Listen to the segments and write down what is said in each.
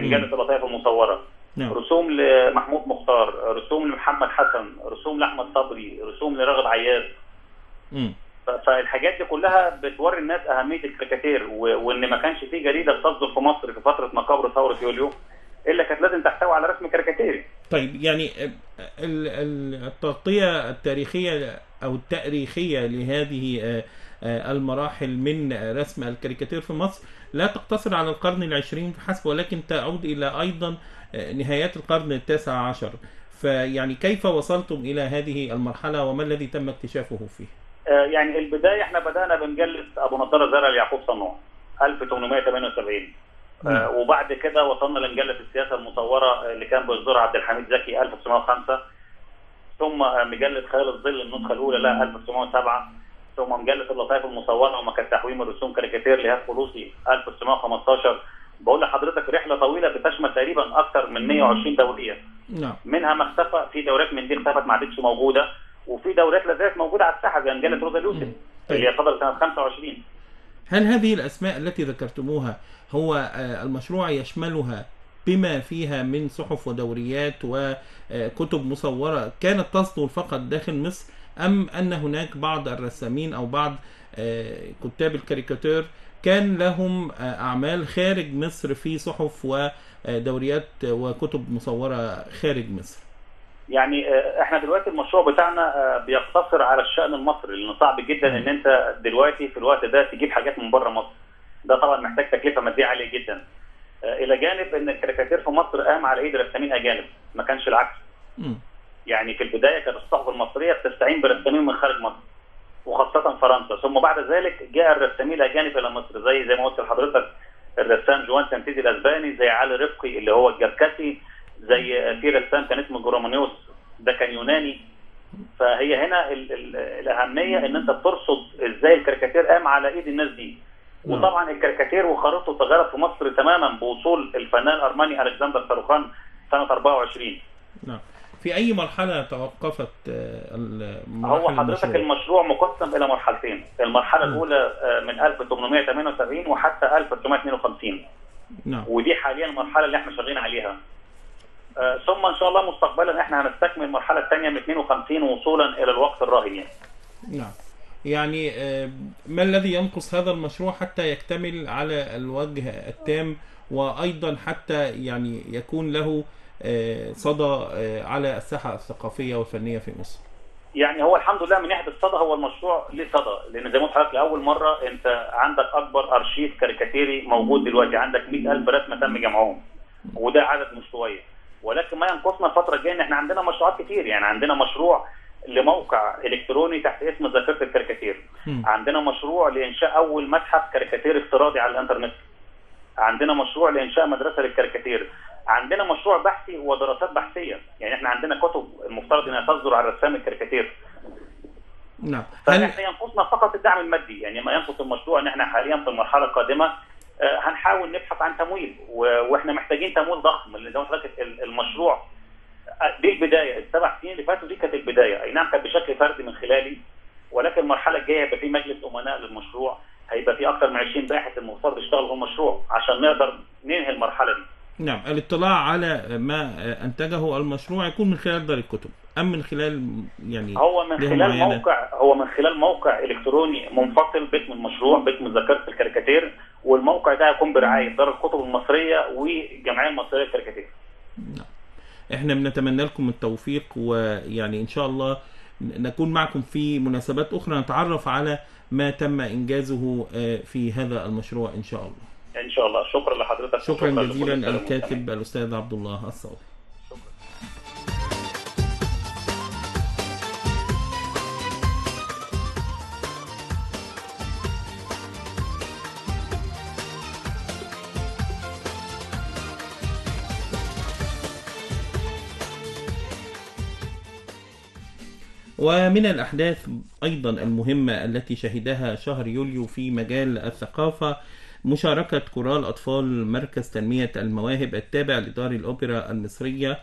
في مجله اللطائف المصوره نعم. رسوم لمحمود مختار رسوم لمحمد حسن رسوم لأحمد صبري رسوم لراغب. ف- فالحاجات دي كلها بتوري الناس أهمية الكاريكاتير و- وإن ما كانش في جريده بتصدر في مصر في فترة ما قبل ثورة يوليو إلا كانت لازم تحتوي على رسم كاريكاتيري طيب يعني ال- ال- التغطية التاريخية أو التأريخية لهذه آه، المراحل من رسم الكاريكاتير في مصر. لا تقتصر على القرن العشرين فحسب ولكن تعود إلى أيضا آه، نهايات القرن التاسع عشر. فيعني كيف وصلتم إلى هذه المرحلة وما الذي تم اكتشافه فيه؟ آه، يعني البداية إحنا بدأنا بمجله أبو نضاره زرع ليعقوب صنوع 1878 نعم. آه، وبعد كده وصلنا لمجله السياسة المصورة اللي كان بيصدرها عبد الحميد زكي 1905 ثم آه، مجله خيال الظل النسخة الأولى لها 1907 ثم مجله اللطائف المصورة وما كان تحويم الرسوم كاريكاتير لهاب فلوسي 1915 بقول لحضرتك رحلة طويلة بتشمل تقريبا أكثر من 120 دورية. نعم. منها ما اختفى في دورات من دي اختفت ما عادتش موجودة وفي دورات لا زالت موجودة على الساحة زي مجله روزا اليوسف طيب. اللي هي صدرت سنه 25 هل هذه الأسماء التي ذكرتموها هو آه، المشروع يشملها بما فيها من صحف ودوريات وكتب مصورة كانت تصدر فقط داخل مصر أم أن هناك بعض الرسامين أو بعض آه، كتاب الكاريكاتير كان لهم آه، أعمال خارج مصر في صحف ودوريات وكتب مصورة خارج مصر. يعني آه، إحنا دلوقتي المشروع بتاعنا آه، بيقتصر على الشأن المصري لأن صعب جدا إن أنت دلوقتي في الوقت ده تجيب حاجات من بره مصر. ده طبعا محتاج تكلفة مادية عالية جدا. آه، إلى جانب إن الكاريكاتير في مصر قام على إيد رسامين أجانب ما كانش العكس. يعني في البداية كانت الصحف المصرية بتستعين برسامين من خارج مصر وخاصة فرنسا. ثم بعد ذلك جاء الرسامين الأجانب إلى مصر زي زي ما قلت لحضرتك الرسام جوان سانتيزي الأسباني زي علي رفقي اللي هو الجركسي زي في رسام كان اسمه جرومانيوس ده كان يوناني. فهي هنا ال ال الأهمية إن أنت بترصد إزاي الكاريكاتير قام على إيد الناس دي. نعم. وطبعا الكاريكاتير وخريطته تغيرت في مصر تماما بوصول الفنان الارمني ألكسندر صاروخان سنة 24 نعم. في أي مرحلة توقفت آه، هو حضرتك المشروع؟ المشروع مقسم إلى مرحلتين. المرحلة مم. الأولى آه، من 1878 وحتى 1952 نعم. ودي حاليا المرحلة اللي إحنا شغالين عليها. آه، ثم إن شاء الله مستقبلا إحنا هنستكمل المرحلة الثانية من 52 وصولا إلى الوقت الراهن يعني. نعم. يعني ما الذي ينقص هذا المشروع حتى يكتمل على الوجه التام وأيضا حتى يعني يكون له صدى آه، على الساحة الثقافية والفنية في مصر. يعني هو الحمد لله من ناحية الصدى هو المشروع ليه صدى لأن زي ما قلت لأول مرة أنت عندك أكبر أرشيف كاريكاتيري موجود دلوقتي عندك 100000 رسمه تم جمعهم وده عدد مش شوية ولكن ما ينقصنا الفترة الجاية إن إحنا عندنا مشروعات كتير يعني عندنا مشروع لموقع إلكتروني تحت اسم ذاكرة الكاريكاتير. عندنا مشروع لإنشاء أول متحف كاريكاتير افتراضي على الإنترنت عندنا مشروع لإنشاء مدرسة للكاريكاتير عندنا مشروع بحثي ودراسات بحثية. يعني إحنا عندنا كتب المفترض إنها تصدر على رسام الكاريكاتير. نعم. هل فاحنا ينقصنا فقط الدعم المادي. يعني ما ينقص المشروع إن إحنا حاليا في المرحلة القادمة آه، هنحاول نبحث عن تمويل و- وإحنا محتاجين تمويل ضخم. لأن زي ما ال- المشروع آه، دي البداية. السبع سنين اللي فاتوا دي كانت البداية. أي نعم كانت بشكل فردي من خلالي ولكن المرحلة الجاية هيبقى في مجلس أمناء للمشروع. هيبقى في أكثر من 20 باحث المفترض يشتغلوا في المشروع عشان نقدر ننهي المرحلة دي. نعم الاطلاع على ما انتجه المشروع يكون من خلال دار الكتب أم من خلال يعني هو من خلال؟ موقع هو من خلال موقع إلكتروني منفصل باسم المشروع باسم ذاكره الكاريكاتير والموقع ده هيكون برعاية دار الكتب المصرية والجمعيه المصرية للكاريكاتير. إحنا بنتمنى لكم التوفيق ويعني إن شاء الله نكون معكم في مناسبات أخرى نتعرف على ما تم إنجازه آه، في هذا المشروع إن شاء الله. إن شاء الله. شكرا لحضرتك. شكرا وشكراً جزيلا الكاتب. الأستاذ عبد الله الصوفي ومن الأحداث أيضا المهمة التي شهدها شهر يوليو في مجال الثقافة مشاركة كورال أطفال مركز تنمية المواهب التابع لدار الأوبرا المصرية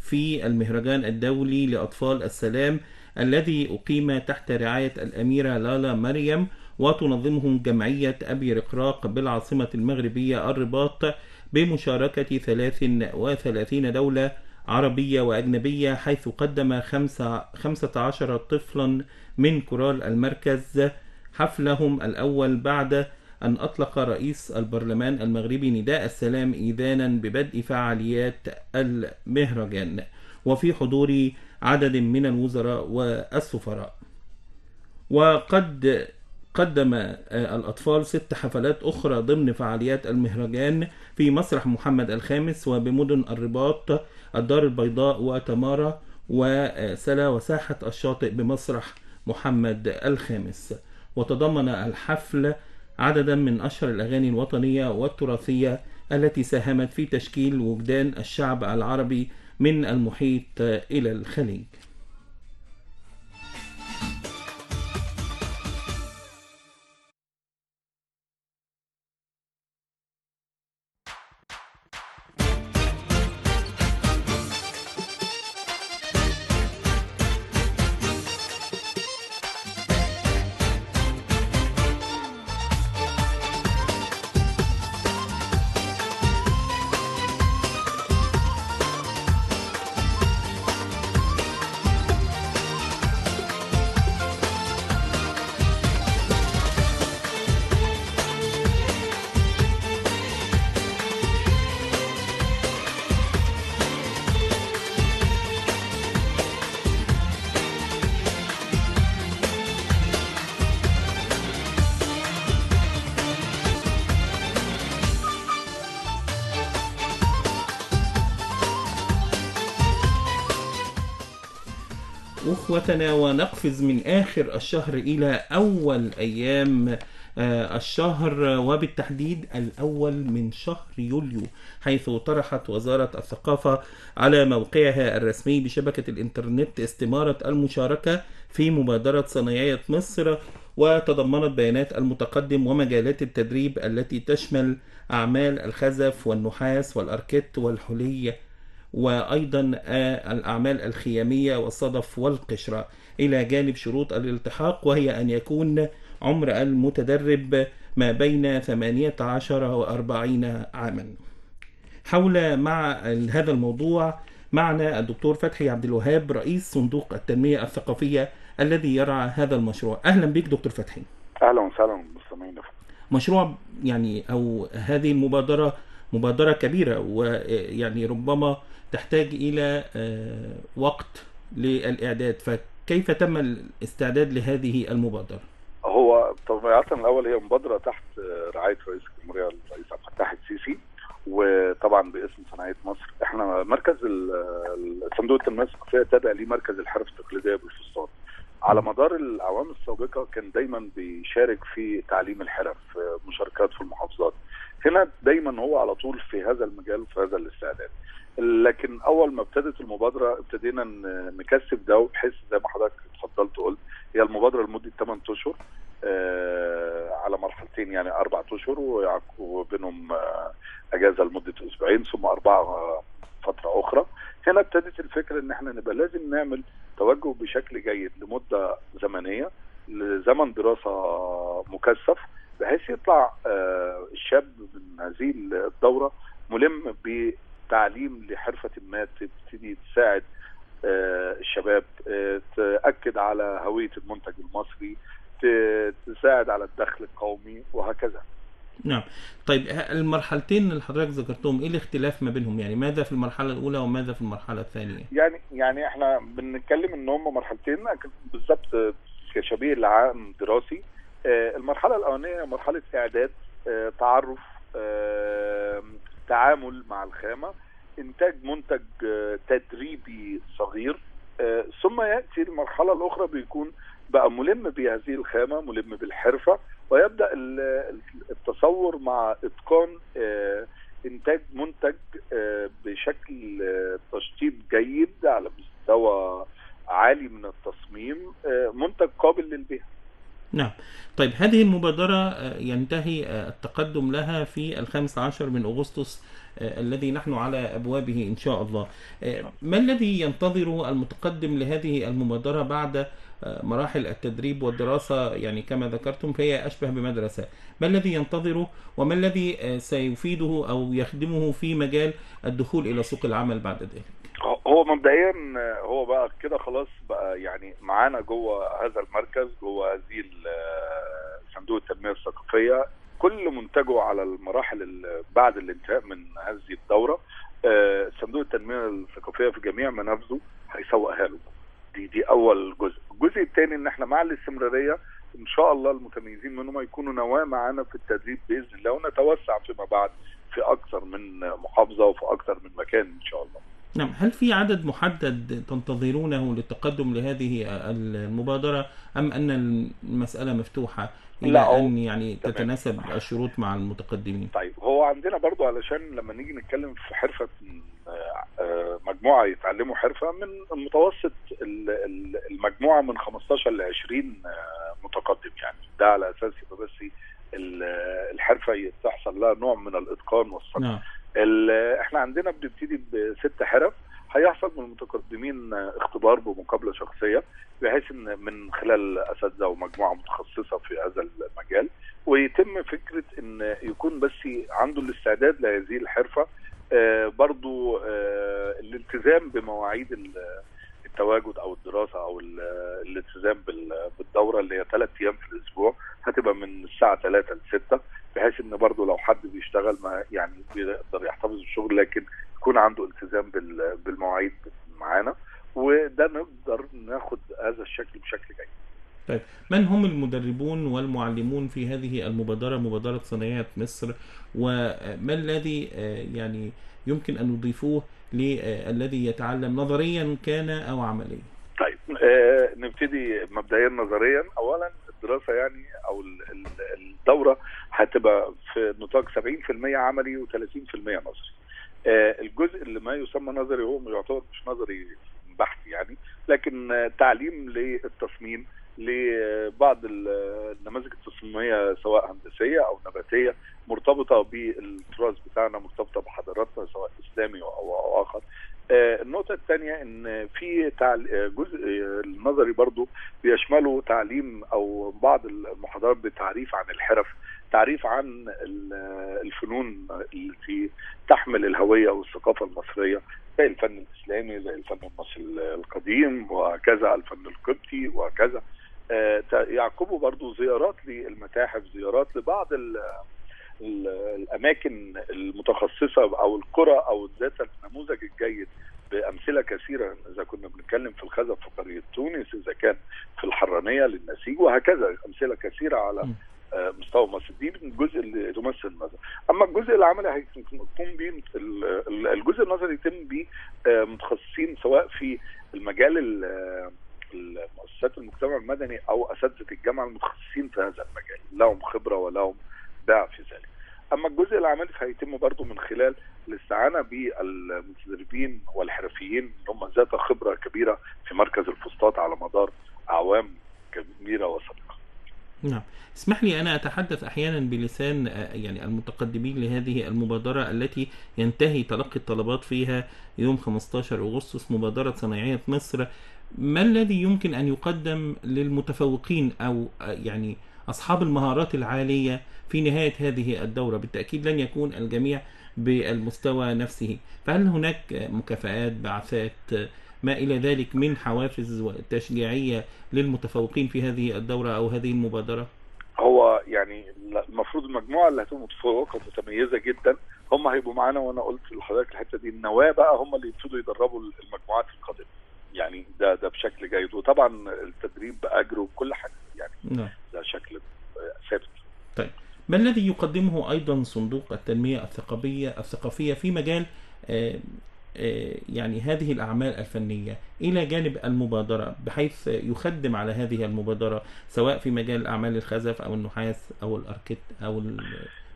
في المهرجان الدولي لأطفال السلام الذي أقيم تحت رعاية الأميرة لالا مريم وتنظمه جمعية أبي رقراق بالعاصمة المغربية الرباط بمشاركة 33 دولة عربية وأجنبية حيث قدم خمسة 15 طفلا من كورال المركز حفلهم الأول بعد أن أطلق رئيس البرلمان المغربي نداء السلام إيذانا ببدء فعاليات المهرجان وفي حضور عدد من الوزراء والسفراء. وقد قدم الأطفال ست حفلات أخرى ضمن فعاليات المهرجان في مسرح محمد الخامس وبمدن الرباط الدار البيضاء وتمارا وسلا وساحة الشاطئ بمسرح محمد الخامس. وتضمن الحفل عددا من أشهر الأغاني الوطنية والتراثية التي ساهمت في تشكيل وجدان الشعب العربي من المحيط إلى الخليج. أخوتنا ونقفز من آخر الشهر إلى أول أيام الشهر وبالتحديد الأول من شهر يوليو حيث طرحت وزارة الثقافة على موقعها الرسمي بشبكة الإنترنت استمارة المشاركة في مبادرة صناعية مصر وتضمنت بيانات المتقدم ومجالات التدريب التي تشمل أعمال الخزف والنحاس والأركيت والحلي وأيضا الأعمال الخيامية والصدف والقشرة إلى جانب شروط الالتحاق وهي أن يكون عمر المتدرب ما بين 18 و 40 عاما. حول مع هذا الموضوع معنا الدكتور فتحي عبد الوهاب رئيس صندوق التنمية الثقافية الذي يرعى هذا المشروع. أهلا بك دكتور فتحي. أهلا وسهلا بالمستمعين مشروع يعني أو هذه المبادرة مبادرة كبيرة ويعني ربما تحتاج إلى وقت للإعداد. فكيف تم الاستعداد لهذه المبادرة؟ هو طبيعة الأول هي مبادرة تحت رعاية رئيس الجمهورية الرئيس عبد الفتاح السيسي وطبعا باسم صناعية مصر. إحنا مركز صندوق التنمية الثقافية تابع لمركز الحرف التقليدية بالفسطاط على مدار الأعوام السابقة كان دايما بيشارك في تعليم الحرف مشاركات في المحافظات. هنا دايما هو على طول في هذا المجال في هذا الاستعداد. لكن أول ما ابتدت المبادرة ابتدينا نكثف ده بحيث زي ما حضرتك اتفضلت قلت هي المبادرة لمدة 8 أشهر آه على مرحلتين يعني أربع أشهر وبينهم آه أجازة لمدة أسبوعين ثم أربعة آه فترة أخرى. هنا ابتدت الفكرة إن إحنا نبقى لازم نعمل توجه بشكل جيد لمدة زمنية لزمن دراسة مكثف بحيث يطلع الشاب من هذه الدورة ملم بتعليم لحرفة ما تبتدي تساعد الشباب تأكد على هوية المنتج المصري تساعد على الدخل القومي وهكذا. نعم. طيب المرحلتين اللي حضرتك ذكرتهم إيه الاختلاف ما بينهم؟ يعني ماذا في المرحلة الأولى وماذا في المرحلة الثانية؟ يعني يعني إحنا بنتكلم إن هم مرحلتين بالظبط كشبيه لعام دراسي. المرحلة الأولانية مرحلة إعداد تعرف تعامل مع الخامة إنتاج منتج تدريبي صغير ثم يأتي المرحلة الأخرى بيكون بقى ملم بهذه الخامة ملم بالحرفة ويبدأ التصور مع إتقان إنتاج منتج بشكل تشطيب جيد على مستوى عالي من التصميم منتج قابل للبيع. نعم. طيب هذه المبادرة ينتهي التقدم لها في الخامس عشر من أغسطس آه، الذي نحن على أبوابه إن شاء الله. آه، ما الذي ينتظره المتقدم لهذه المبادرة بعد آه، مراحل التدريب والدراسة؟ يعني كما ذكرتم فهي أشبه بمدرسة. ما الذي ينتظره وما الذي آه، سيفيده أو يخدمه في مجال الدخول إلى سوق العمل بعد ذلك؟ هو مبدئيا هو بقى كده خلاص بقى يعني معانا جوه هذا المركز جوه هذه ال- صندوق التنمية الثقافية. كل منتجه على المراحل ال- بعد الانتهاء من هذه الدورة آه، صندوق التنمية الثقافية في جميع منافذه هيسوقها له. دي دي أول جزء. الجزء الثاني إن إحنا مع الاستمرارية إن شاء الله المتميزين منهم يكونوا نواة معانا في التدريب بإذن الله ونتوسع فيما بعد في أكثر من محافظة وفي أكثر من مكان إن شاء الله. نعم هل في عدد محدد تنتظرونه للتقدم لهذه المبادرة أم أن المسألة مفتوحة إلى أن يعني تمام. تتناسب الشروط مع المتقدمين؟ طيب هو عندنا برضو علشان لما نيجي نتكلم في حرفة آه، آه، مجموعة يتعلموا حرفة من متوسط ال- ال- المجموعة من 15 ل 20 آه، متقدم يعني. ده على أساس يبقى بس ال- الحرفة تحصل لها نوع من الإتقان والصبر نعم. إحنا عندنا بنبتدي بست حرف. هيحصل من المتقدمين اختبار بمقابلة شخصية بحيث إن من خلال أساتذة ومجموعه متخصصة في هذا المجال. ويتم فكرة إن يكون بس عنده الاستعداد لهذه الحرفة. آه، برضو آه، الالتزام بمواعيد التواجد أو الدراسة أو ال- الالتزام بال- بالدورة اللي هي ثلاث أيام في الأسبوع هتبقى من الساعة 3 ل 6 بحيث إن برضو لو حد بيشتغل ما يعني بيقدر يحتفظ بالشغل لكن يكون عنده التزام بال- بالمواعيد معانا وده نقدر ناخد هذا الشكل بشكل جيد. طيب من هم المدربون والمعلمون في هذه المبادرة مبادرة صناعية مصر؟ وما الذي آه، يعني يمكن أن نضيفوه للذي يتعلم نظريا كان أو عمليا؟ طيب آه نبتدي مبدئيا نظريا. اولا الدراسة يعني أو ال- ال- الدورة هتبقى في نطاق 70% عملي و30% نظري. آه الجزء اللي ما يسمى نظري هو يعتبر مش نظري بحت يعني لكن آه تعليم للتصميم لبعض ال- النماذج التصميمية سواء هندسية أو نباتية مرتبطة بالتراث بتاعنا مرتبطة بحضاراتنا سواء إسلامي أو آخر آه، النقطة الثانية إن في. آه، جزء آه، النظري برضو بيشمله تعليم أو بعض المحاضرات بتعريف عن الحرف تعريف عن ال- الفنون التي تحمل الهوية والثقافة المصرية زي الفن الإسلامي زي الفن المصري القديم وهكذا الفن القبطي وهكذا ت- يعقبوا برضو زيارات للمتاحف زيارات لبعض ال- ال- الأماكن المتخصصة أو القرى أو ذات النموذج الجيد بأمثلة كثيرة إذا كنا بنتكلم في الخزف في قرية تونس إذا كان في الحرانية للنسيج وهكذا أمثلة كثيرة على. آه، مستوى مصر دي الجزء اللي تمثل النظر أما الجزء العملي هيكون بيه ال- ال- الجزء النظري يتم بيه آه، متخصصين سواء في المجال المؤسسات المجتمع المدني أو أساتذة الجامعة المتخصصين في هذا المجال لهم خبرة ولهم باع في ذلك. أما الجزء العملي فهيتم برضه من خلال الاستعانة بالمتدربين والحرفيين اللي هم ذات خبرة كبيرة في مركز الفسطاط على مدار أعوام كبيرة وسابقة. نعم. اسمح لي أنا أتحدث أحيانا بلسان آه، يعني المتقدمين لهذه المبادرة التي ينتهي تلقي الطلبات فيها يوم 15 أغسطس مبادرة صناعية مصر. ما الذي يمكن أن يقدم للمتفوقين أو يعني أصحاب المهارات العالية في نهاية هذه الدورة؟ بالتأكيد لن يكون الجميع بالمستوى نفسه. فهل هناك مكافآت بعثات ما إلى ذلك من حوافز تشجيعية للمتفوقين في هذه الدورة أو هذه المبادرة؟ هو يعني المفروض المجموعه اللي هتبقى متفوقة متميزه جدا هم هيبقوا معانا وأنا قلت لحضرتك الحتة دي النواه بقى هم اللي يبتدوا يدربوا المجموعات القادمة. يعني ده ده بشكل جيد. وطبعا التدريب باجر وكل حاجة. يعني نعم. ده شكل ثابت. ما الذي يقدمه أيضا صندوق التنمية الثقافية الثقافية في مجال آه، آه، يعني هذه الأعمال الفنية إلى جانب المبادرة بحيث يخدم على هذه المبادرة سواء في مجال أعمال الخزف أو النحاس أو الأركيت أو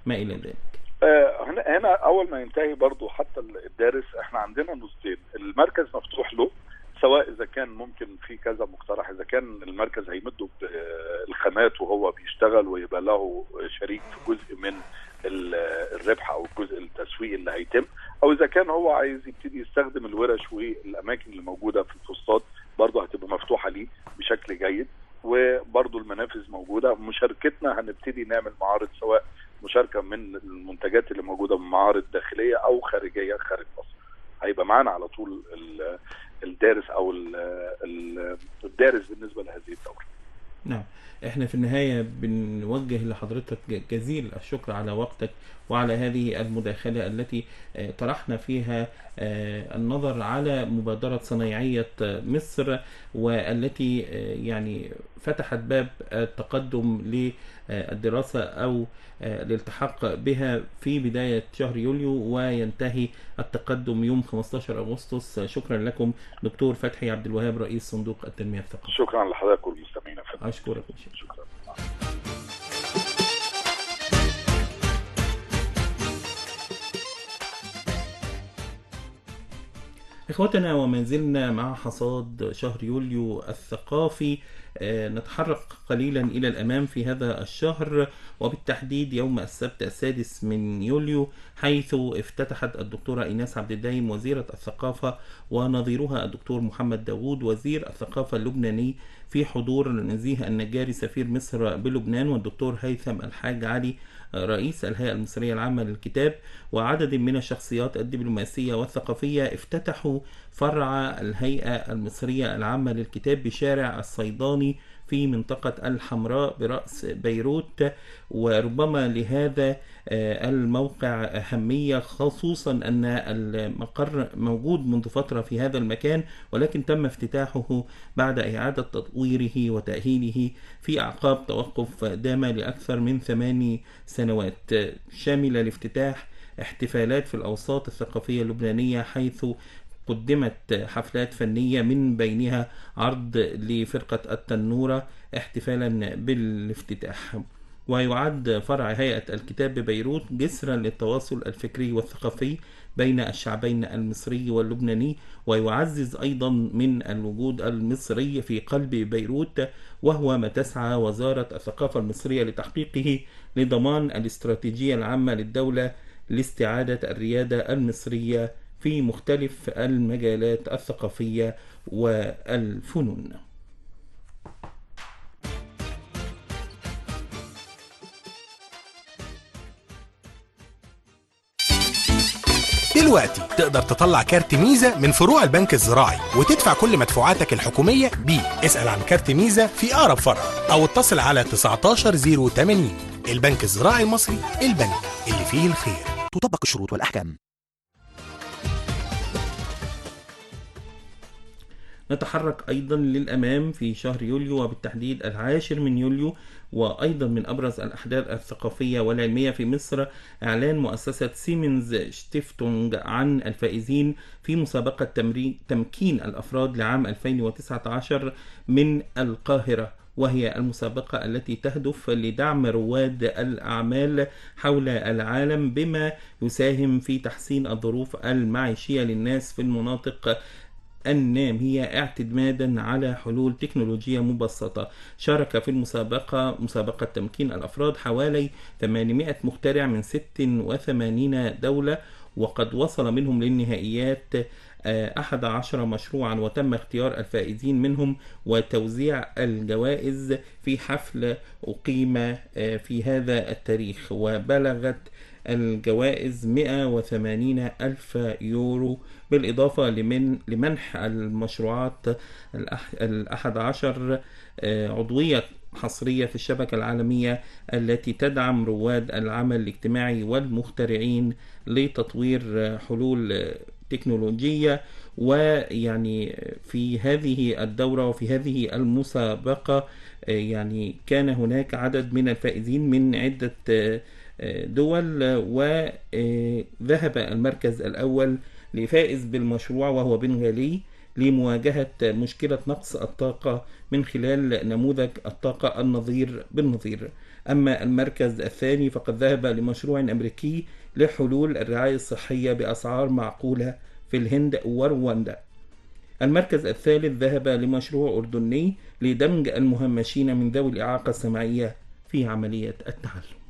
ما إلى ذلك؟ آه، هنا هنا أول ما ينتهي برضو حتى الدارس إحنا عندنا نصين. المركز مفتوح له سواء إذا كان ممكن في كذا مقترح إذا كان المركز هيمده بالخامات وهو بيشتغل ويبقى له شريك في جزء من ال- الربح أو الجزء التسويقي اللي هيتم أو إذا كان هو عايز يبتدي يستخدم الورش والأماكن اللي موجودة في الفسطاط برضه هتبقى مفتوحة ليه بشكل جيد وبرضه المنافذ موجودة. مشاركتنا هنبتدي نعمل معارض سواء مشاركة من المنتجات اللي موجودة من معارض داخلية أو خارجية خارج مصر. هيبقى معانا على طول الدارس أو ال- ال- الدارس بالنسبة لهذه الدورة. نعم. إحنا في النهاية بنوجه لحضرتك جزيل الشكر على وقتك وعلى هذه المداخلة التي آه، طرحنا فيها آه، النظر على مبادرة صنايعية آه، مصر والتي يعني فتحت باب التقدم للدراسة أو آه، الالتحاق بها في بداية شهر يوليو وينتهي التقدم يوم 15 أغسطس. شكرا لكم دكتور فتحي عبد الوهاب رئيس صندوق التنمية الثقافية. شكرا لحضرتك والمستمعين أشكرك شكرا. إخوتنا وما زلنا مع حصاد شهر يوليو الثقافي. آه، نتحرك قليلا إلى الأمام في هذا الشهر وبالتحديد يوم السبت السادس من يوليو حيث افتتحت الدكتورة إيناس عبد الدايم وزيرة الثقافة ونظيرها الدكتور محمد داوود وزير الثقافة اللبناني في حضور نزيه النجاري سفير مصر بلبنان والدكتور هيثم الحاج علي رئيس الهيئة المصرية العامة للكتاب وعدد من الشخصيات الدبلوماسية والثقافية افتتحوا فرع الهيئة المصرية العامة للكتاب بشارع الصيداني في منطقة الحمراء برأس بيروت وربما لهذا آه، الموقع أهمية خصوصا أن المقر موجود منذ فترة في هذا المكان ولكن تم افتتاحه بعد إعادة تطويره وتأهيله في أعقاب توقف دام لأكثر من ثماني سنوات. شامل الافتتاح احتفالات في الأوساط الثقافية اللبنانية حيث قدمت حفلات فنية من بينها عرض لفرقة التنورة احتفالا بالافتتاح. ويعد فرع هيئة الكتاب ببيروت جسرا للتواصل الفكري والثقافي بين الشعبين المصري واللبناني ويعزز أيضا من الوجود المصري في قلب بيروت وهو ما تسعى وزارة الثقافة المصرية لتحقيقه لضمان الاستراتيجية العامة للدولة لاستعادة الريادة المصرية في مختلف المجالات الثقافية والفنون. دلوقتي تقدر تطلع كارت ميزة من فروع البنك الزراعي وتدفع كل مدفوعاتك الحكومية بيه اسأل عن كارت ميزة في أقرب فرع أو اتصل على 19080 البنك الزراعي المصري البنك اللي فيه الخير. تطبق الشروط والأحكام. نتحرك أيضا للأمام في شهر يوليو وبالتحديد العاشر من يوليو وأيضا من أبرز الأحداث الثقافية والعلمية في مصر إعلان مؤسسة Siemens Stiftung عن الفائزين في مسابقة تمكين الأفراد لعام 2019 من القاهرة وهي المسابقة التي تهدف لدعم رواد الأعمال حول العالم بما يساهم في تحسين الظروف المعيشية للناس في المناطق النامية اعتمادا على حلول تكنولوجية مبسطة. شارك في المسابقة مسابقة تمكين الأفراد حوالي 800 مخترع من 86 دولة وقد وصل منهم للنهائيات آه، أحد عشر مشروعا وتم اختيار الفائزين منهم وتوزيع الجوائز في حفل أقيم آه، في هذا التاريخ. وبلغت الجوائز 180 ألف يورو بالإضافة لمن لمنح المشروعات الأح- الأحد عشر آه، عضوية حصرية في الشبكة العالمية التي تدعم رواد العمل الاجتماعي والمخترعين لتطوير حلول تكنولوجية. ويعني في هذه الدورة وفي هذه المسابقة آه، يعني كان هناك عدد من الفائزين من عدة آه، دول وذهب المركز الأول لفائز بالمشروع وهو بنغالي لمواجهة مشكلة نقص الطاقة من خلال نموذج الطاقة النظير بالنظير أما المركز الثاني فقد ذهب لمشروع أمريكي لحلول الرعاية الصحية بأسعار معقولة في الهند ورواندا. المركز الثالث ذهب لمشروع أردني لدمج المهمشين من ذوي الإعاقة السمعية في عملية التعلم.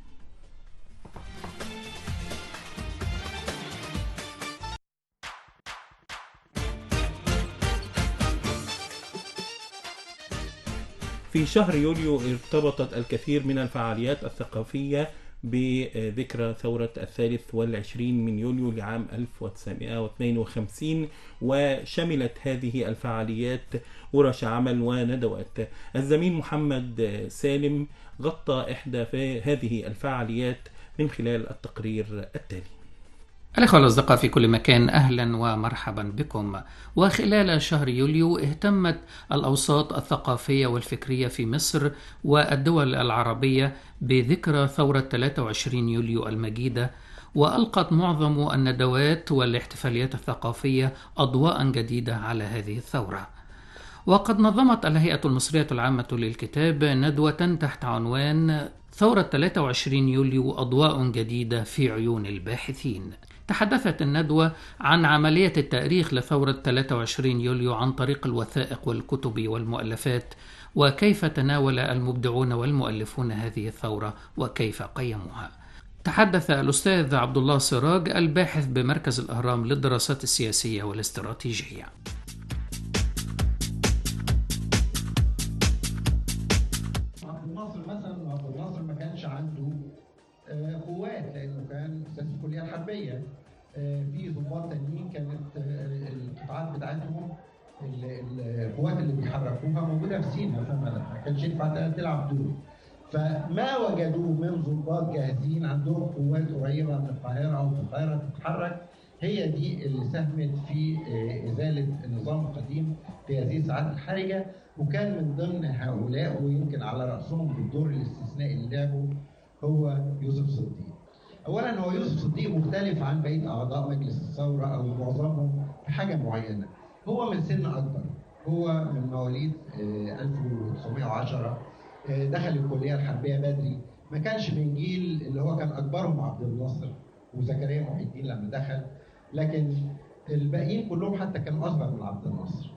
في شهر يوليو ارتبطت الكثير من الفعاليات الثقافية بذكرى ثورة الثالث والعشرين من يوليو لعام 1952 وشملت هذه الفعاليات ورش عمل وندوات. الزميل محمد سالم غطى إحدى هذه الفعاليات من خلال التقرير التالي. الأخوة الأصدقاء في كل مكان أهلا ومرحبا بكم. وخلال شهر يوليو اهتمت الأوساط الثقافية والفكرية في مصر والدول العربية بذكرى ثورة 23 يوليو المجيدة وألقت معظم الندوات والاحتفاليات الثقافية أضواء جديدة على هذه الثورة. وقد نظمت الهيئة المصرية العامة للكتاب ندوة تحت عنوان ثورة 23 يوليو أضواء جديدة في عيون الباحثين تحدثت الندوة عن عملية التأريخ لثورة 23 يوليو عن طريق الوثائق والكتب والمؤلفات وكيف تناول المبدعون والمؤلفون هذه الثورة وكيف قيموها. تحدث الأستاذ عبد الله سراج الباحث بمركز الأهرام للدراسات السياسية والاستراتيجية. في ضباط تانيين كانت آه، القطاعات بتاعتهم ال- ال- القوات اللي بيحركوها موجودة في سينا فما ما كانش ينفع تلعب دور. فما وجدوه من ضباط جاهزين عندهم قوات قريبة من القاهرة أو في القاهرة تتحرك. هي دي اللي ساهمت في آه، إزالة النظام القديم في هذه الساعات الحرجة. وكان من ضمن هؤلاء ويمكن على رأسهم بالدور الاستثنائي اللي لعبه هو يوسف صديق. اولا هو يوسف صديق مختلف عن بقية أعضاء مجلس الثورة أو معظمهم في حاجة معينة. هو من سن أكبر. هو من مواليد آه، 1910 آه، دخل الكلية الحربية بدري. ما كانش من جيل اللي هو كان أكبرهم عبد الناصر وزكريا محي الدين لما دخل لكن الباقيين كلهم حتى كانوا أصغر من عبد الناصر.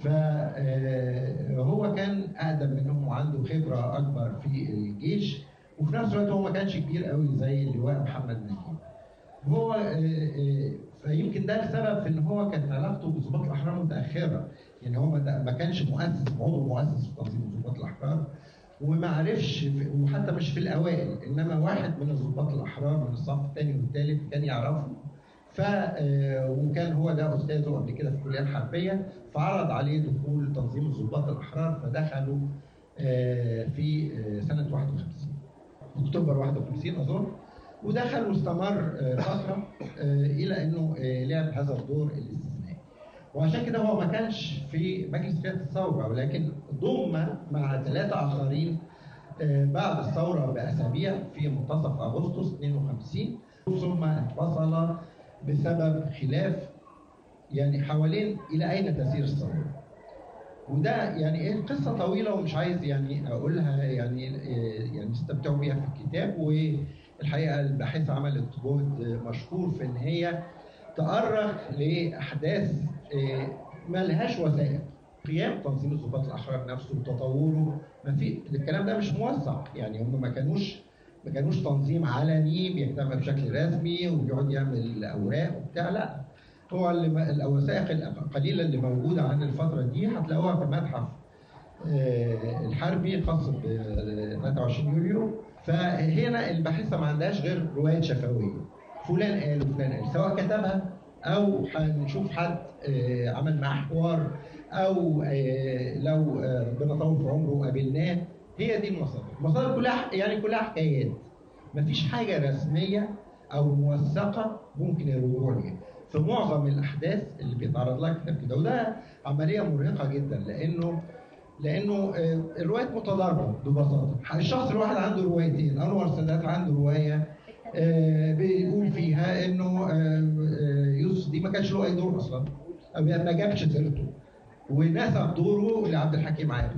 فهو كان أقدم منهم وعنده خبرة أكبر في الجيش وفي نفس الوقت هو ما كانش كبير قوي زي اللواء محمد نجيب. هو آه، آه، فيمكن ده السبب في إن هو كانت علاقته بضباط الأحرار متأخرة. يعني هو ما كانش مؤسس عضو مؤسس في تنظيم ضباط الأحرار وما عرفش وحتى مش في الأوائل إنما واحد من الضباط الأحرار من الصف الثاني والثالث كان يعرفه. ف آه، وكان هو ده أستاذه قبل كده في الكلية الحربية فعرض عليه دخول تنظيم الضباط الأحرار فدخلوا في سنة 51 أكتوبر 51 أظن ودخل واستمر آه، فترة آه، إلى إنه آه، لعب هذا الدور الاستثنائي. وعشان كده هو ما كانش في مجلس قياده الثورة ولكن ضم مع ثلاثة آخرين بعد الثورة بأسابيع في منتصف أغسطس 52 ثم انفصل بسبب خلاف يعني حوالين إلى أين تسير الثورة؟ وده يعني إيه؟ قصة طويلة ومش عايز يعني أقولها يعني إيه يعني استمتعوا بيها في الكتاب. والحقيقة الباحثة عملت جهد مشكور في إن هي تأرخ لأحداث إيه ما لهاش وثائق. قيام تنظيم الضباط الأحرار نفسه وتطوره. ما في الكلام ده مش موثق. يعني هم ما كانوش ما كانوش تنظيم علني بيجتمع بشكل رسمي وبيقعد يعمل أوراق وبتاع. لا. اللي الوثائق القليلة اللي موجودة عن الفترة دي هتلاقوها في المتحف آه، الحربي الخاص ب 23 يوليو. فهنا الباحثة ما عندهاش غير روايات شفوية. فلان قال وفلان قال. سواء كتبها أو هنشوف حد آه، عمل معاه حوار أو آه، لو ربنا طول في عمره وقابلناه. هي دي المصادر. المصادر كلها يعني كلها حكايات. مفيش حاجة رسمية أو موثقة ممكن الرجوع ليها. في معظم الأحداث اللي بيتعرض لها الكتاب كده وده عملية مرهقة جدا لأنه لأنه آه، الروايات متضاربة ببساطة. الشخص الواحد عنده روايتين أنور السادات عنده رواية آه، بيقول فيها إنه آه، يوسف دي ما كانش له أي دور أصلا يعني ما جابش سيرته. ونسب دوره لعبد الحكيم عادل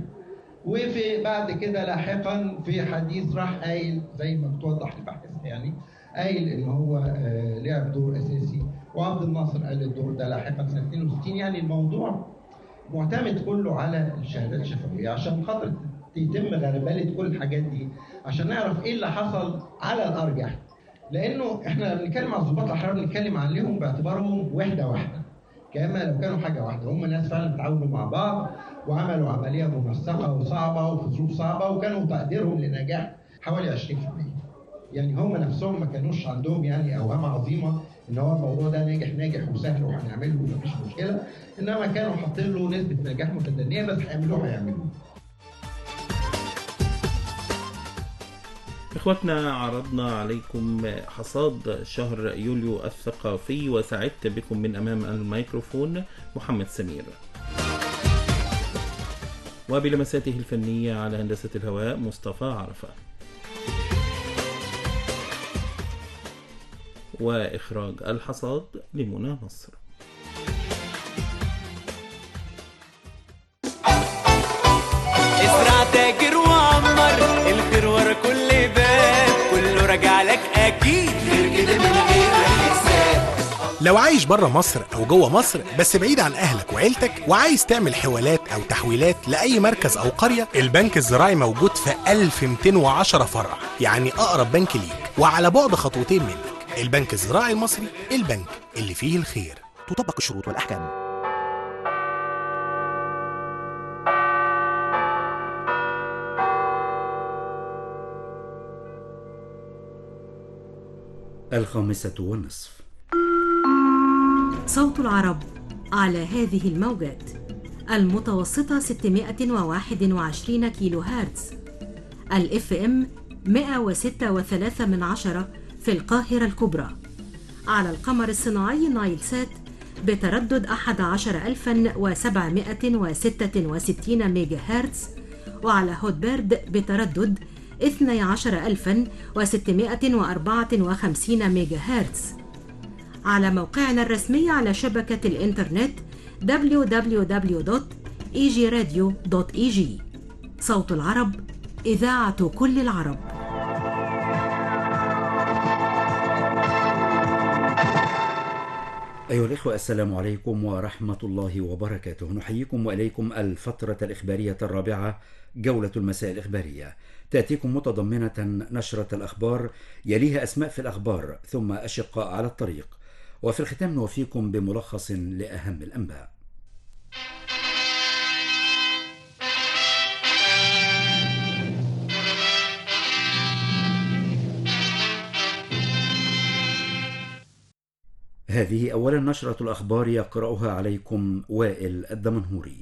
وفي بعد كده لاحقا في حديث راح قايل زي ما بتوضح الباحث يعني قايل إن هو لعب دور أساسي وعبد الناصر قال الدور ده لاحقا سنه 62 يعني الموضوع معتمد كله على الشهادات الشفوية عشان خاطر يتم غربله كل الحاجات دي عشان نعرف إيه اللي حصل على الأرجح. لأنه إحنا بنتكلم عن ضباط الاحرار بنتكلم عليهم باعتبارهم وحدة واحدة كما لو كانوا حاجة واحدة. هم ناس فعلا بيتعاونوا مع بعض وعملوا عملية منسقة وصعبة وفي ظروف صعبة وكانوا تقديرهم للنجاح حوالي 20% يعني هم نفسهم ما كانوش عندهم يعني أوهام عظيمة إن هو الموضوع ده ناجح ناجح وسهل وهنعمله ومفيش مشكلة. إنما كانوا حاطين له نسبة نجاح متدنية بس هيعملوه هيعملوه إخوتنا عرضنا عليكم حصاد شهر يوليو الثقافي وسعدت بكم من أمام الميكروفون محمد سمير. وبلمساته الفنية على هندسة الهواء مصطفى عرفة. وإخراج الحصاد لمنى نصر. تاجر وعمر الخير ورا كل باب كله راجع لك أكيد. غير كده من غير حساب لو عايش بره مصر أو جوه مصر بس بعيد عن أهلك وعيلتك وعايز تعمل حوالات أو تحويلات لأي مركز أو قرية البنك الزراعي موجود في 1210 فرع يعني أقرب بنك ليك وعلى بعد خطوتين منك. البنك الزراعي المصري البنك اللي فيه الخير. تطبق الشروط والأحكام. الخامسة والنصف. صوت العرب على هذه الموجات. المتوسطة 621 كيلو هرتز ال FM 106.3 من عشرة في القاهرة الكبرى. على القمر الصناعي نايل سات بتردد 11766 ميجا هرتز وعلى هوت بيرد بتردد 12654 ميجا هرتز على موقعنا الرسمي على شبكة الإنترنت www.egradio.eg صوت العرب إذاعة كل العرب. أيها الإخوة السلام عليكم ورحمة الله وبركاته. نحييكم وإليكم الفترة الإخبارية الرابعة جولة المساء الإخبارية. تأتيكم متضمنة نشرة الأخبار يليها أسماء في الأخبار ثم أشقاء على الطريق. وفي الختام نوفيكم بملخص لأهم الأنباء. هذه أولا نشرة الأخبار يقرأها عليكم وائل الدمنهوري.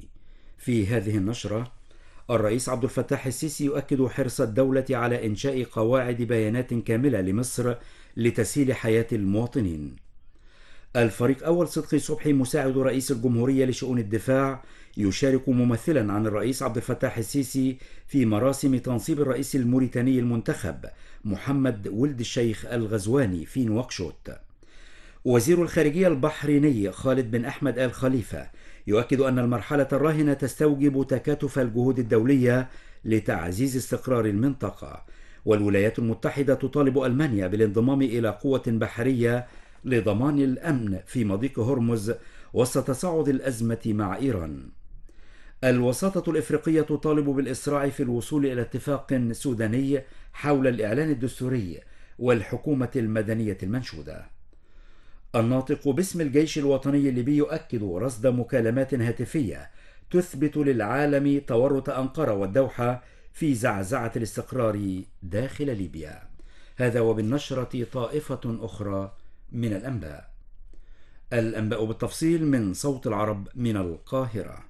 في هذه النشرة الرئيس عبد الفتاح السيسي يؤكد حرص الدولة على إنشاء قواعد بيانات كاملة لمصر لتسهيل حياة المواطنين. الفريق أول صدقي صبحي مساعد رئيس الجمهورية لشؤون الدفاع يشارك ممثلا عن الرئيس عبد الفتاح السيسي في مراسم تنصيب الرئيس الموريتاني المنتخب محمد ولد الشيخ الغزواني في نواكشوط. وزير الخارجية البحريني خالد بن أحمد آل خليفة يؤكد أن المرحلة الراهنة تستوجب تكاتف الجهود الدولية لتعزيز استقرار المنطقة والولايات المتحدة تطالب ألمانيا بالانضمام إلى قوة بحرية لضمان الأمن في مضيق هرمز وسط تصاعد الأزمة مع إيران. الوساطة الإفريقية تطالب بالإسراع في الوصول إلى اتفاق سوداني حول الإعلان الدستوري والحكومة المدنية المنشودة. الناطق باسم الجيش الوطني الليبي يؤكد رصد مكالمات هاتفية تثبت للعالم تورط أنقرة والدوحة في زعزعة الاستقرار داخل ليبيا. هذا وبالنشرة طائفة أخرى من الأنباء. الأنباء بالتفصيل من صوت العرب من القاهرة.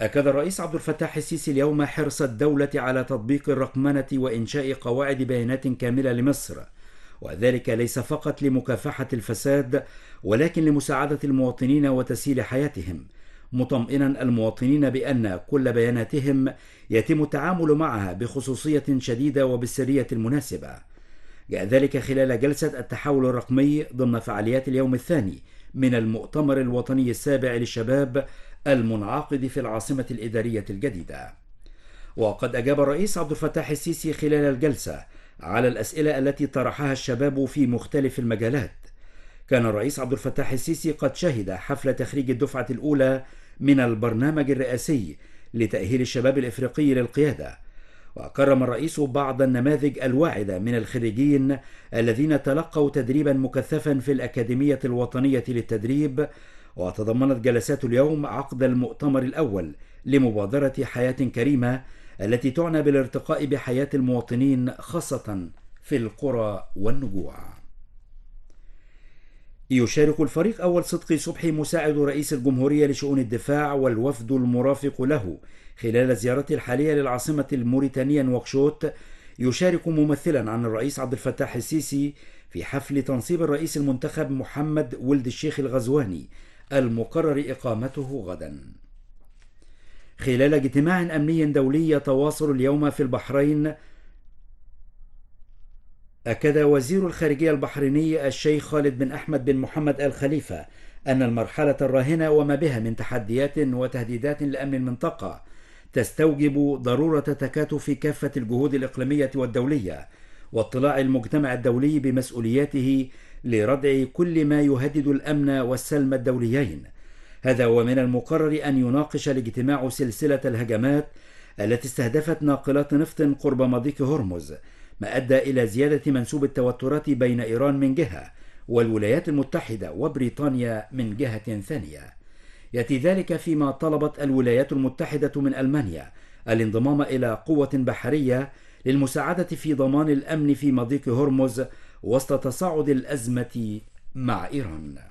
أكد الرئيس عبد الفتاح السيسي اليوم حرص الدولة على تطبيق الرقمنة وإنشاء قواعد بيانات كاملة لمصر وذلك ليس فقط لمكافحة الفساد ولكن لمساعدة المواطنين وتسهيل حياتهم. مطمئنا المواطنين بأن كل بياناتهم يتم التعامل معها بخصوصية شديدة وبالسرية المناسبة. جاء ذلك خلال جلسة التحول الرقمي ضمن فعاليات اليوم الثاني من المؤتمر الوطني السابع للشباب المنعقد في العاصمة الإدارية الجديدة. وقد أجاب الرئيس عبد الفتاح السيسي خلال الجلسة على الأسئلة التي طرحها الشباب في مختلف المجالات. كان الرئيس عبد الفتاح السيسي قد شهد حفل تخريج الدفعة الأولى من البرنامج الرئاسي لتأهيل الشباب الإفريقي للقيادة. وكرم الرئيس بعض النماذج الواعدة من الخريجين الذين تلقوا تدريبا مكثفا في الأكاديمية الوطنية للتدريب. وتضمنت جلسات اليوم عقد المؤتمر الأول لمبادرة حياة كريمة التي تعنى بالارتقاء بحياة المواطنين خاصة في القرى والنجوع. يشارك الفريق أول صدقي صبحي مساعد رئيس الجمهورية لشؤون الدفاع والوفد المرافق له. خلال زيارته الحالية للعاصمة الموريتانية نواكشوط يشارك ممثلا عن الرئيس عبد الفتاح السيسي في حفل تنصيب الرئيس المنتخب محمد ولد الشيخ الغزواني المقرر إقامته غدا. خلال اجتماع أمني دولي يتواصل اليوم في البحرين أكد وزير الخارجية البحريني الشيخ خالد بن أحمد بن محمد آل خليفة أن المرحلة الراهنة وما بها من تحديات وتهديدات لأمن المنطقة تستوجب ضرورة تكاتف كافة الجهود الإقليمية والدولية واطلاع المجتمع الدولي بمسؤولياته لردع كل ما يهدد الأمن والسلم الدوليين. هذا ومن المقرر أن يناقش الاجتماع سلسلة الهجمات التي استهدفت ناقلات نفط قرب مضيق هرمز ما أدى إلى زيادة منسوب التوترات بين إيران من جهة والولايات المتحدة وبريطانيا من جهة ثانية. يأتي ذلك فيما طلبت الولايات المتحدة من ألمانيا الانضمام إلى قوة بحرية للمساعدة في ضمان الأمن في مضيق هرمز وسط تصاعد الأزمة مع إيران.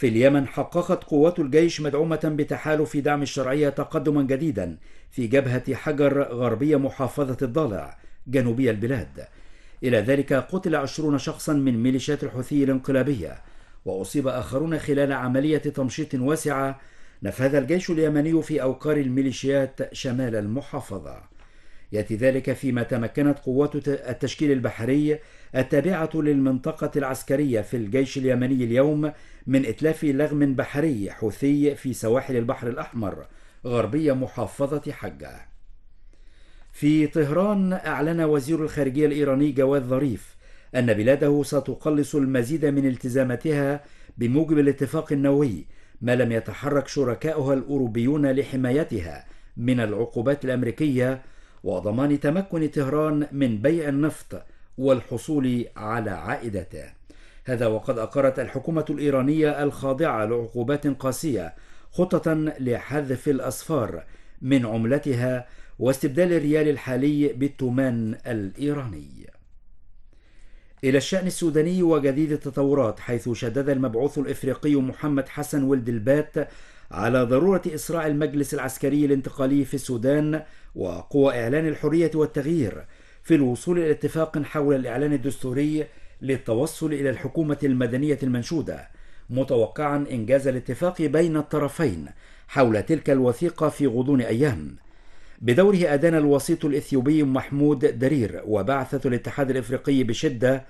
في اليمن حققت قوات الجيش مدعومة بتحالف دعم الشرعية تقدما جديدا في جبهة حجر غربية محافظة الضالع جنوبي البلاد. إلى ذلك قتل عشرون شخصا من ميليشيات الحوثي الانقلابية وأصيب آخرون خلال عملية تمشيط واسعة نفذ الجيش اليمني في أوقار الميليشيات شمال المحافظة. يأتي ذلك فيما تمكنت قوات التشكيل البحري التابعة للمنطقة العسكرية في الجيش اليمني اليوم من إتلاف لغم بحري حوثي في سواحل البحر الأحمر غربية محافظة حجة. في طهران أعلن وزير الخارجية الإيراني جواد ظريف أن بلاده ستقلص المزيد من التزاماتها بموجب الاتفاق النووي ما لم يتحرك شركائها الأوروبيون لحمايتها من العقوبات الأمريكية وضمان تمكن طهران من بيع النفط والحصول على عائداته هذا وقد أقرت الحكومة الإيرانية الخاضعة لعقوبات قاسية خطة لحذف الأصفار من عملتها واستبدال الريال الحالي بالتومان الإيراني. إلى الشأن السوداني وجديد التطورات حيث شدد المبعوث الإفريقي محمد حسن ولد البات على ضرورة إسراع المجلس العسكري الانتقالي في السودان وقوى إعلان الحرية والتغيير في الوصول إلى اتفاق حول الإعلان الدستوري للتوصل إلى الحكومة المدنية المنشودة متوقعا إنجاز الاتفاق بين الطرفين حول تلك الوثيقة في غضون أيام. بدوره أدان الوسيط الإثيوبي محمود درير وبعثة الاتحاد الإفريقي بشدة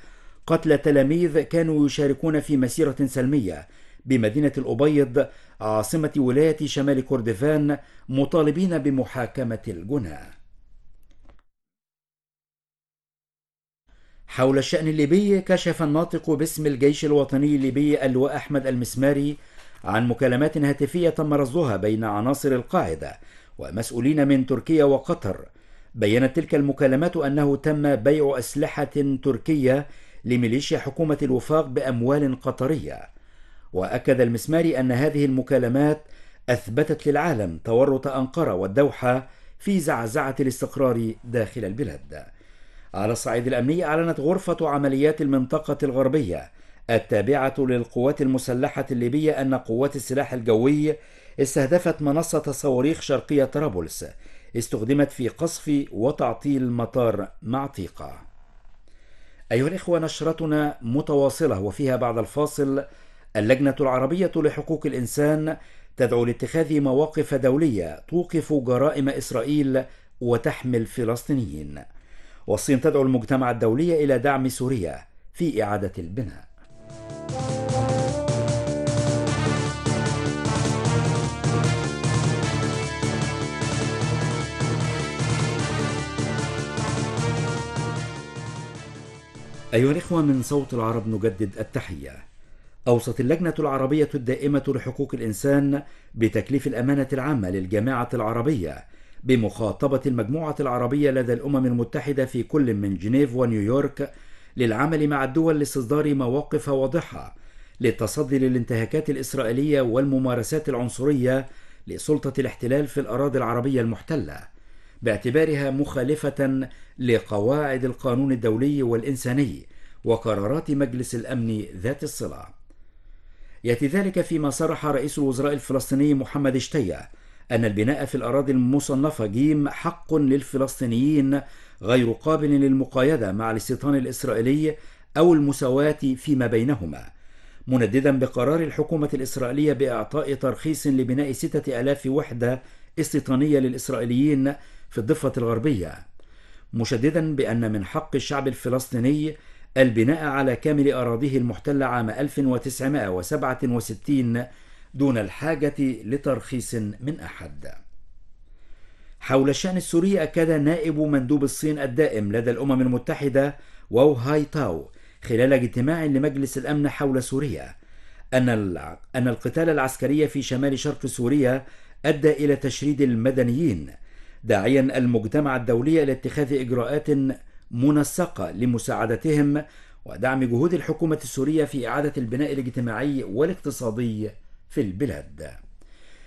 قتل تلاميذ كانوا يشاركون في مسيرة سلمية بمدينة الأبيض عاصمة ولاية شمال كردفان مطالبين بمحاكمة الجناه حول الشأن الليبي كشف الناطق باسم الجيش الوطني الليبي اللواء أحمد المسماري عن مكالمات هاتفية تم رصدها بين عناصر القاعدة ومسؤولين من تركيا وقطر. بينت تلك المكالمات أنه تم بيع أسلحة تركية لميليشيا حكومة الوفاق بأموال قطرية. وأكد المسماري أن هذه المكالمات أثبتت للعالم تورط أنقرة والدوحة في زعزعة الاستقرار داخل البلاد. على الصعيد الأمني أعلنت غرفة عمليات المنطقة الغربية التابعة للقوات المسلحة الليبية أن قوات السلاح الجوي استهدفت منصة صواريخ شرقية طرابلس استخدمت في قصف وتعطيل مطار معطيقة أيها الإخوة نشرتنا متواصلة وفيها بعد الفاصل اللجنة العربية لحقوق الإنسان تدعو لاتخاذ مواقف دولية توقف جرائم إسرائيل وتحمي الفلسطينيين والصين تدعو المجتمع الدولي إلى دعم سوريا في إعادة البناء أيها الإخوة من صوت العرب نجدد التحية. أوصت اللجنة العربية الدائمة لحقوق الإنسان بتكليف الأمانة العامة للجامعة العربية بمخاطبة المجموعة العربية لدى الأمم المتحدة في كل من جنيف ونيويورك للعمل مع الدول لاستصدار مواقف واضحة للتصدي للانتهاكات الإسرائيلية والممارسات العنصرية لسلطة الاحتلال في الأراضي العربية المحتلة باعتبارها مخالفة لقواعد القانون الدولي والإنساني وقرارات مجلس الأمن ذات الصلة. يأتي ذلك فيما صرح رئيس الوزراء الفلسطيني محمد شتية أن البناء في الأراضي المصنفة جيم حق للفلسطينيين غير قابل للمقايدة مع الاستيطان الإسرائيلي أو المساواة فيما بينهما. منددا بقرار الحكومة الإسرائيلية بإعطاء ترخيص لبناء ستة ألاف وحدة استيطانية للإسرائيليين في الضفة الغربية. مشددا بأن من حق الشعب الفلسطيني البناء على كامل أراضيه المحتلة عام 1967 دون الحاجة لترخيص من أحد. حول الشأن السوري أكد نائب مندوب الصين الدائم لدى الأمم المتحدة واو هاي تاو خلال اجتماع لمجلس الأمن حول سوريا أن أن القتال العسكري في شمال شرق سوريا أدى إلى تشريد المدنيين داعيا المجتمع الدولي إلى اتخاذ إجراءات منسقة لمساعدتهم ودعم جهود الحكومة السورية في إعادة البناء الاجتماعي والاقتصادي في البلاد.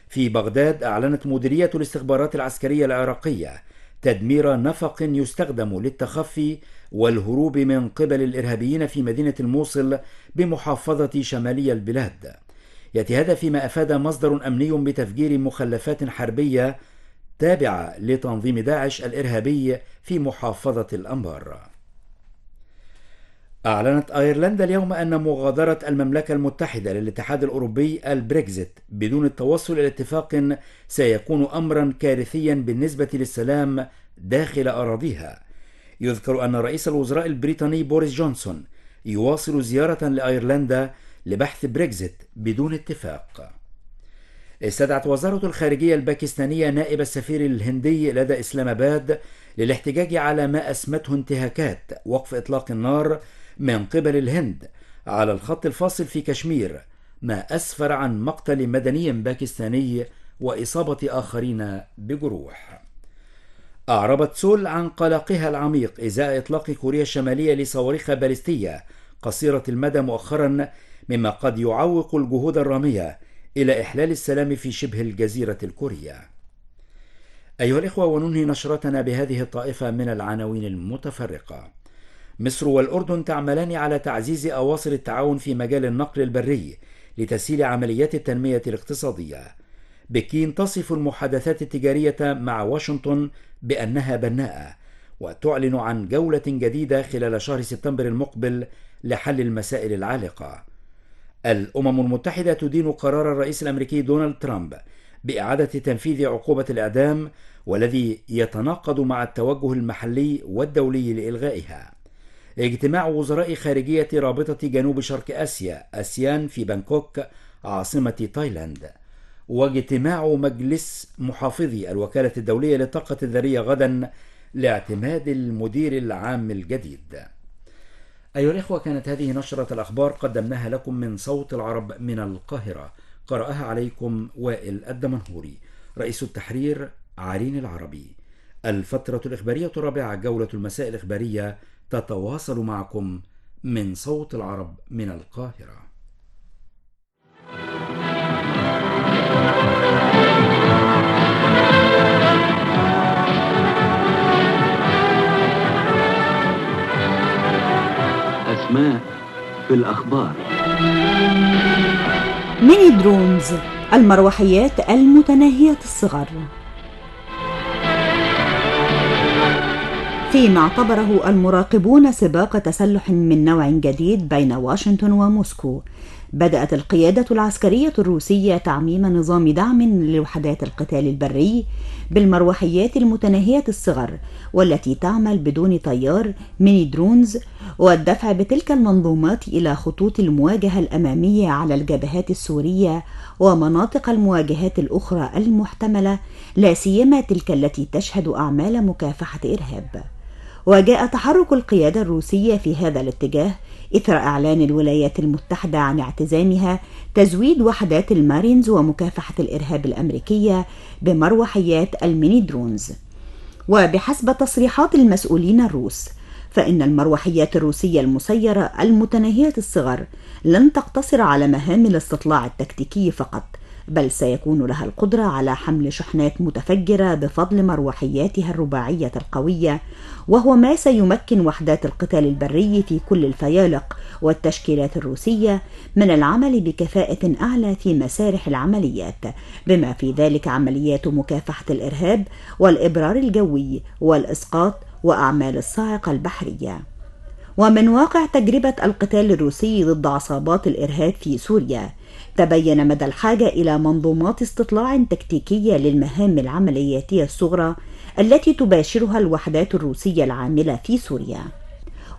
في بغداد أعلنت مديرية الاستخبارات العسكرية العراقية تدمير نفق يستخدم للتخفي والهروب من قبل الإرهابيين في مدينة الموصل بمحافظة شمالي البلاد. يأتي هذا فيما أفاد مصدر أمني بتفجير مخلفات حربية تابعة لتنظيم داعش الإرهابي في محافظة الأنبار. أعلنت أيرلندا اليوم أن مغادرة المملكة المتحدة للاتحاد الأوروبي البريكزيت بدون التوصل إلى اتفاق سيكون أمرا كارثيا بالنسبة للسلام داخل أراضيها. يذكر أن رئيس الوزراء البريطاني بوريس جونسون يواصل زيارة لأيرلندا لبحث بريكزيت بدون اتفاق. استدعت وزارة الخارجية الباكستانية نائب السفير الهندي لدى إسلام آباد للاحتجاج على ما أسمته انتهاكات وقف إطلاق النار من قبل الهند على الخط الفاصل في كشمير ما أسفر عن مقتل مدني باكستاني وإصابة آخرين بجروح. أعربت سول عن قلقها العميق إزاء إطلاق كوريا الشمالية لصواريخ باليستية قصيرة المدى مؤخرا مما قد يعوق الجهود الرامية إلى إحلال السلام في شبه الجزيرة الكورية. أيها الإخوة وننهي نشرتنا بهذه الطائفة من العناوين المتفرقة. مصر والأردن تعملان على تعزيز أواصر التعاون في مجال النقل البري لتسهيل عمليات التنمية الاقتصادية. بكين تصف المحادثات التجارية مع واشنطن بأنها بناءة وتعلن عن جولة جديدة خلال شهر سبتمبر المقبل لحل المسائل العالقة. الأمم المتحدة تدين قرار الرئيس الأمريكي دونالد ترامب بإعادة تنفيذ عقوبة الإعدام والذي يتناقض مع التوجه المحلي والدولي لإلغائها. اجتماع وزراء خارجية رابطة جنوب شرق آسيا أسيان في بانكوك عاصمة تايلاند. واجتماع مجلس محافظي الوكالة الدولية للطاقة الذرية غدا لاعتماد المدير العام الجديد. أيها الإخوة كانت هذه نشرة الأخبار قدمناها لكم من صوت العرب من القاهرة. قرأها عليكم وائل الدمنهوري. رئيس التحرير عارين العربي. الفترة الإخبارية الرابعة جولة المساء الإخبارية تتواصل معكم من صوت العرب من القاهرة. أسماء في الأخبار mini drones المروحيات المتناهية الصغر. فيما اعتبره المراقبون سباق تسلح من نوع جديد بين واشنطن وموسكو. بدأت القيادة العسكرية الروسية تعميم نظام دعم لوحدات القتال البري بالمروحيات المتناهية الصغر والتي تعمل بدون طيار mini drones والدفع بتلك المنظومات إلى خطوط المواجهة الأمامية على الجبهات السورية ومناطق المواجهات الأخرى المحتملة لا سيما تلك التي تشهد أعمال مكافحة إرهاب. وجاء تحرك القيادة الروسية في هذا الاتجاه إثر إعلان الولايات المتحدة عن اعتزامها تزويد وحدات المارينز ومكافحة الإرهاب الأمريكية بمروحيات ال mini drones. وبحسب تصريحات المسؤولين الروس فإن المروحيات الروسية المسيرة المتناهية الصغر لن تقتصر على مهام الاستطلاع التكتيكي فقط بل سيكون لها القدرة على حمل شحنات متفجرة بفضل مروحياتها الرباعية القوية وهو ما سيمكن وحدات القتال البري في كل الفيالق والتشكيلات الروسية من العمل بكفاءة أعلى في مسارح العمليات بما في ذلك عمليات مكافحة الإرهاب والإبرار الجوي والإسقاط وأعمال الصاعقة البحرية. ومن واقع تجربة القتال الروسي ضد عصابات الإرهاب في سوريا تبين مدى الحاجة إلى منظومات استطلاع تكتيكية للمهام العملياتية الصغرى التي تباشرها الوحدات الروسية العاملة في سوريا.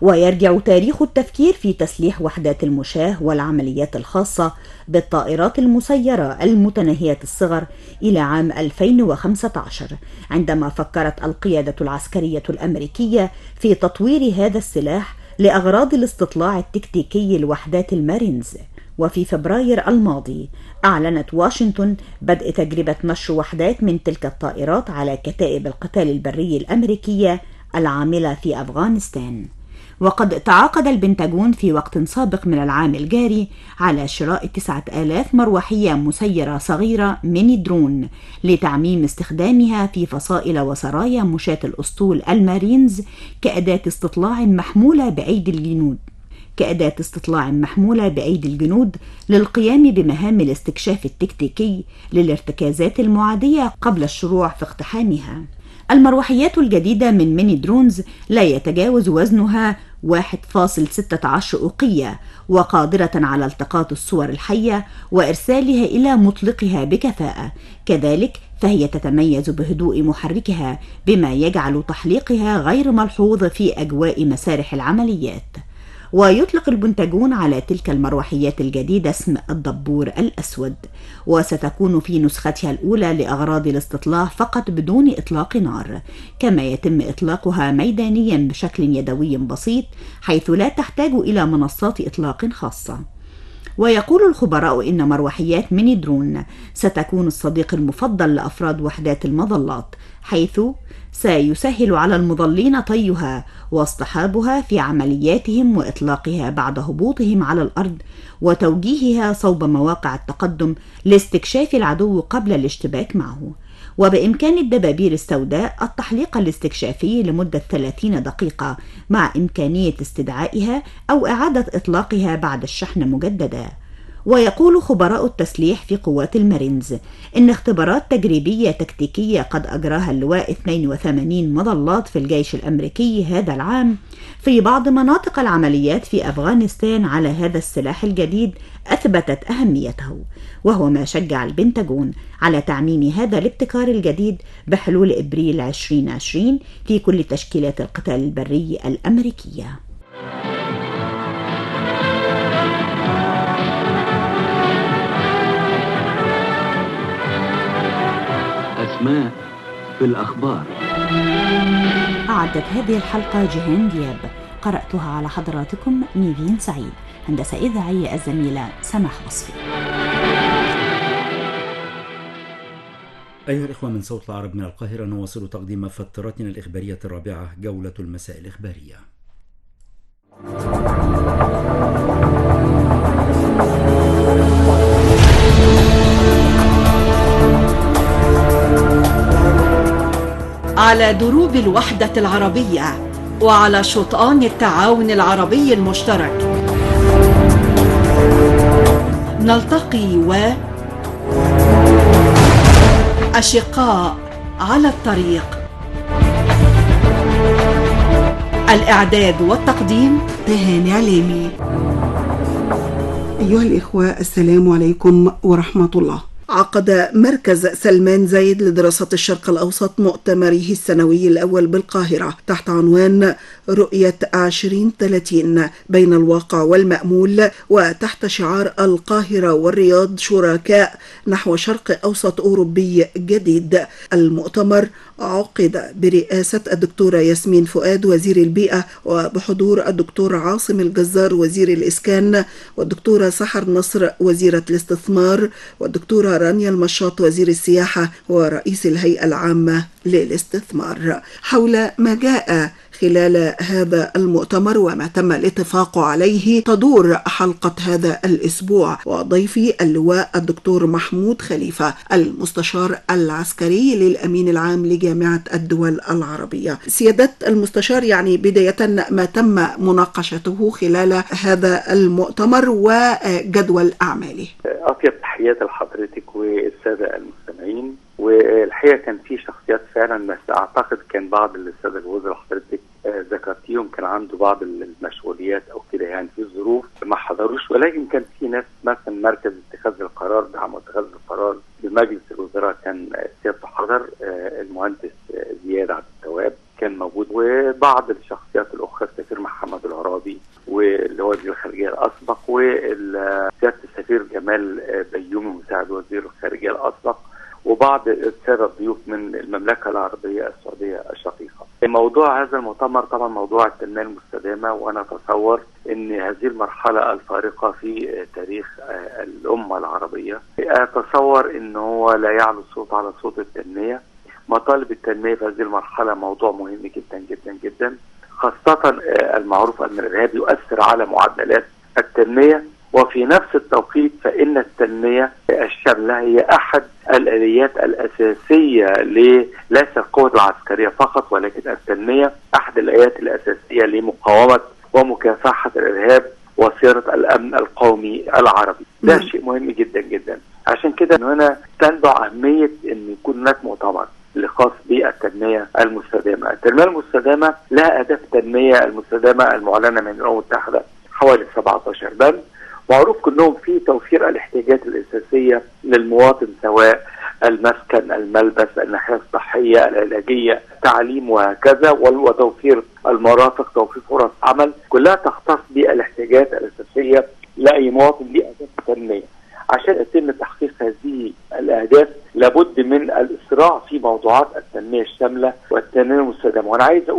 ويرجع تاريخ التفكير في تسليح وحدات المشاة والعمليات الخاصة بالطائرات المسيرة المتناهية الصغر إلى عام 2015 عندما فكرت القيادة العسكرية الأمريكية في تطوير هذا السلاح لأغراض الاستطلاع التكتيكي لوحدات المارينز وفي فبراير الماضي أعلنت واشنطن بدء تجربة نشر وحدات من تلك الطائرات على كتائب القتال البري الأمريكية العاملة في أفغانستان. وقد تعاقد البنتاجون في وقت سابق من العام الجاري على شراء 9000 مروحية مسيرة صغيرة mini drone لتعميم استخدامها في فصائل وسرايا مشاة الأسطول المارينز كأداة استطلاع محمولة بأيدي الجنود. كأداة استطلاع محمولة بأيدي الجنود للقيام بمهام الاستكشاف التكتيكي للارتكازات المعادية قبل الشروع في اقتحامها. المروحيات الجديدة من mini drones لا يتجاوز وزنها 1.16 أوقية وقادرة على التقاط الصور الحية وإرسالها إلى مطلقها بكفاءة كذلك فهي تتميز بهدوء محركها بما يجعل تحليقها غير ملحوظ في أجواء مسارح العمليات ويطلق البنتاجون على تلك المروحيات الجديدة اسم الدبور الأسود. وستكون في نسختها الأولى لأغراض الاستطلاع فقط بدون إطلاق نار كما يتم إطلاقها ميدانيا بشكل يدوي بسيط حيث لا تحتاج إلى منصات إطلاق خاصة. ويقول الخبراء إن مروحيات ميني درون ستكون الصديق المفضل لأفراد وحدات المظلات حيث سيسهل على المظلين طيها واصطحابها في عملياتهم وإطلاقها بعد هبوطهم على الأرض وتوجيهها صوب مواقع التقدم لاستكشاف العدو قبل الاشتباك معه. وبإمكان الدبابير السوداء التحليق الاستكشافي لمدة 30 دقيقة مع إمكانية استدعائها أو إعادة إطلاقها بعد الشحن مجددا. ويقول خبراء التسليح في قوات المارينز إن اختبارات تجريبية تكتيكية قد أجراها اللواء 82 مظلات في الجيش الأمريكي هذا العام في بعض مناطق العمليات في أفغانستان على هذا السلاح الجديد أثبتت أهميته. وهو ما شجع البنتاجون على تعميم هذا الابتكار الجديد بحلول إبريل 2020 في كل تشكيلات القتال البري الأمريكية. أسماء في الأخبار. أعدت هذه الحلقة جيهان دياب. قرأتها على حضراتكم نيفين سعيد هندسة إذاعية الزميلة سماح وصفي. أيها الإخوة من صوت العرب من القاهرة نواصل تقديم فترتنا الإخبارية الرابعة جولة المساء الإخبارية. على دروب الوحدة العربية وعلى شطآن التعاون العربي المشترك. نلتقي و أشقاء على الطريق. الإعداد والتقديم تهاني عليمي أيها الإخوة السلام عليكم ورحمة الله. عقد مركز سلمان زايد لدراسة الشرق الأوسط مؤتمره السنوي الأول بالقاهرة تحت عنوان رؤية 2030 بين الواقع والمأمول وتحت شعار القاهرة والرياض شركاء نحو شرق أوسط أوروبي جديد. المؤتمر عقد برئاسة الدكتورة ياسمين فؤاد وزير البيئة وبحضور الدكتور عاصم الجزار وزير الإسكان والدكتورة سحر نصر وزيرة الاستثمار والدكتورة رانيا المشاط وزير السياحة ورئيس الهيئة العامة للاستثمار. حول ما جاء خلال هذا المؤتمر وما تم الاتفاق عليه تدور حلقة هذا الأسبوع وضيفي اللواء الدكتور محمود خليفة المستشار العسكري للأمين العام لجامعة الدول العربية. سيادة المستشار يعني بداية ما تم مناقشته خلال هذا المؤتمر وجدول أعماله. أطيب تحيات لحضرتك والسادة المستمعين. والحقيقة كان في شخصيات فعلا بس أعتقد كان بعض السادة الوزراء حضرتك ذكرتيهم كان عنده بعض المشغوليات أو كده يعني في ظروف ما حضروش ولكن كان في ناس مثلا مركز اتخاذ القرار دعم اتخاذ القرار بمجلس الوزراء كان سيادته حضر المهندس زياد عبد التواب كان موجود وبعض الشخصيات الأخرى السفير محمد العرابي واللي هو وزير الخارجية الأسبق وسيادة السفير جمال بيومي مساعد وزير الخارجية الأسبق وبعض السادة الضيوف من المملكة العربية السعودية الشقيقة. موضوع هذا المؤتمر طبعا موضوع التنمية المستدامة وأنا أتصور أن هذه المرحلة الفارقة في تاريخ الأمة العربية. أتصور أنه هو لا يعلو الصوت على صوت التنمية. مطالب التنمية في هذه المرحلة موضوع مهم جدا جدا جدا خاصة المعروف أن الإرهاب يؤثر على معدلات التنمية. وفي نفس التوقيت فإن التنمية الشاملة هي أحد الآليات الأساسية ليس القوة العسكرية فقط ولكن التنمية أحد الآليات الأساسية لمقاومة ومكافحة الإرهاب وصيانة الأمن القومي العربي. ده شيء مهم جدا جدا. عشان كده هنا تنبع أهمية أن يكون هناك مؤتمر اللي خاص بالتنمية المستدامة. التنمية المستدامة لها أهداف التنمية المستدامة المعلنة من الأمم المتحدة حوالي 17 بند. معروف كلهم في توفير الاحتياجات الأساسية للمواطن سواء المسكن الملبس الناحية الصحية العلاجية التعليم وهكذا وتوفير المرافق توفير فرص عمل. كلها تختص بالاحتياجات الأساسية لأي مواطن لأهداف التنمية عشان يتم تحقيق هذه الأهداف لابد من الإسراع في موضوعات التنمية الشاملة والتنمية المستدامة. وأنا عايز